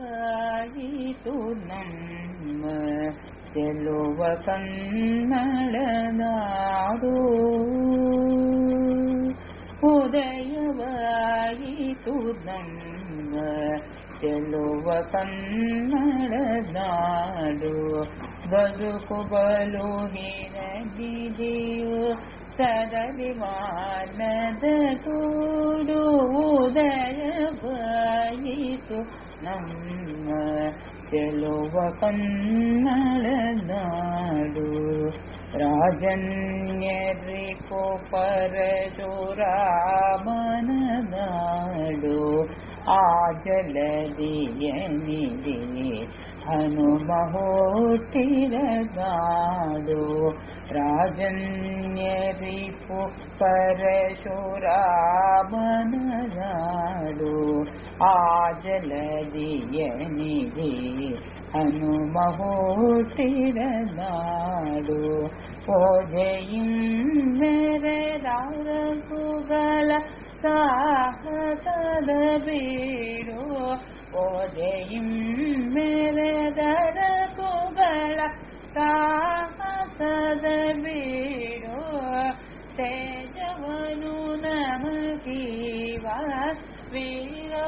ಉದಯವಾಯಿತು ನಮ್ಮ ಗೆಲ್ಲುವ ಕನ್ನಡನಾಡು ಉದಯವಾಯಿತು ನಮ್ಮ ಗೆಲ್ಲುವ ಕನ್ನಡನಾಡು ಬದುಕು ಬಲು ಹಿರಗಿದೆಯು ಸದವಿಮಾನದ ಕೂಡು ಉದಯವಾಯಿತು ನಮ್ಮ ಗೆಲುವ ಕನ್ನಡನಾಡು ರಾಜನ್ಯರಿಕೋ ಪರಶುರಾಮನನಾಡು ಆ ಜಲದಿಯನಿದೆ ಹನುಮ ಹುಟ್ಟಿರಗಾಡು ರಾಜನ್ಯರಿಪು ಪರಶುರಾಮನನಾಡು जलि ये अनुमहोडिं मेरे दाल भूगला का सदवीरो मेरे दार् पगला का सदवीरो तेजवनुवा ಬೀಡು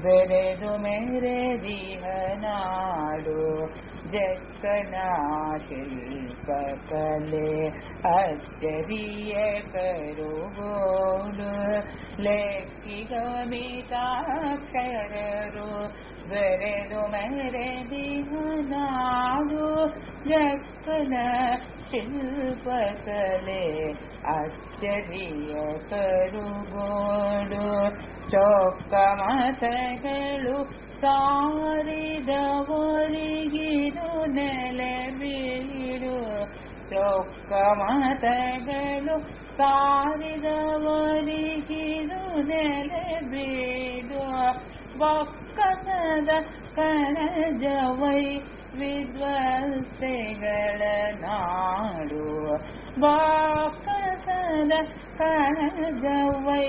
ಲೆಕ್ಕಿಗಮಿತಾಕ್ಷರರು ಬೆರೆದು ಮೆರೆದಿಹನಾಡು ಜಕ್ಕನ ಶಿಲ್ಪಕಲೆ ಅಚ್ಚರಿಯ ಕರುಗೋಡು ಲೆಕ್ಕಿಗಮಿತಾಕ್ಷರರು ಬೆರೆದು ಮೆರೆದಿಹನಾಡು ಜಕ್ಕನ ಶಿಲ್ಪಕಲೆ ಅಚ್ಚರಿಯ ಕರುಗೋಡು ಚೊಕ್ಕ ಮತಗಳು ಸಾರಿದವರಿಗಿರು ನೆಲೆ ಬೀಡು ಚೊಕ್ಕ ಮತಗಳು ಸಾರಿದವರಿಗಿರು ನೆಲೆ ಬೀಡು ಬೊಕ್ಕಸದ ಕಣಜವೈ ವಿದ್ವಸ್ತೆಗಳ ನಾಡು ಬಾಕಸದ ಕಣಜವೈ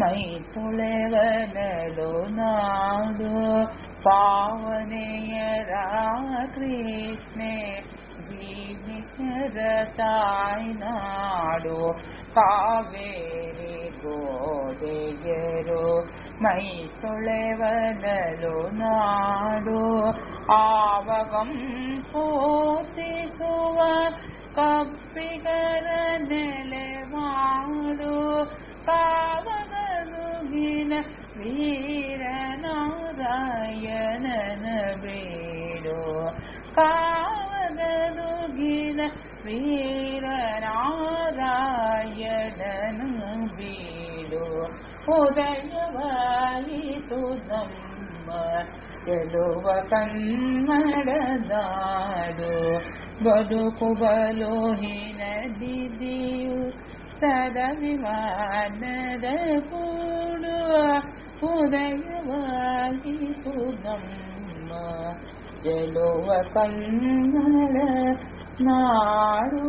ಮೈ ತೊಳೆವನಲು ನಾಡು ಪಾವನೆಯ ರಾತ್ರಿಸ್ನೆ ಭೀಮೆಯರ ತಾಯ್ನಾಡು ಕಾವೇರಿ ಗೋದೆಯರು ಮೈ ತೊಳೆವನಲು ನಾಡು ಆವಗಂ ಪೋತಿಸುವ ಕಪ್ಪಿಗರ ನೆಲೆ ಮಾಡು ಕಾವಗನುಗಿನ ವೀರನಾರಾಯಣನ ಬೇಡು ಕಾವಗನುಗಿನ ವೀರನಾರಾಯಣನ ಬೀಡು ಉದಯವಾಯಿತು ನಮ್ಮ ಗೆಲುವ ಕನ್ನಡದಾಡು ಬದುಕು ಬಲು ಹಿನದಿದೆಯು ಸದ ವಿಮಾನದ ಕೂಡು ಉದಯವಾಯಿತು ನಮ್ಮ ಗೆಲುವ ಕನ್ನಡ ನಾಡು